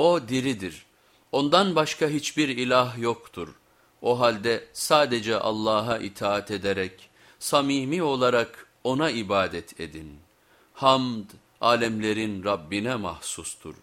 O diridir. Ondan başka hiçbir ilah yoktur. O halde sadece Allah'a itaat ederek, samimi olarak ona ibadet edin. Hamd, alemlerin Rabbine mahsustur.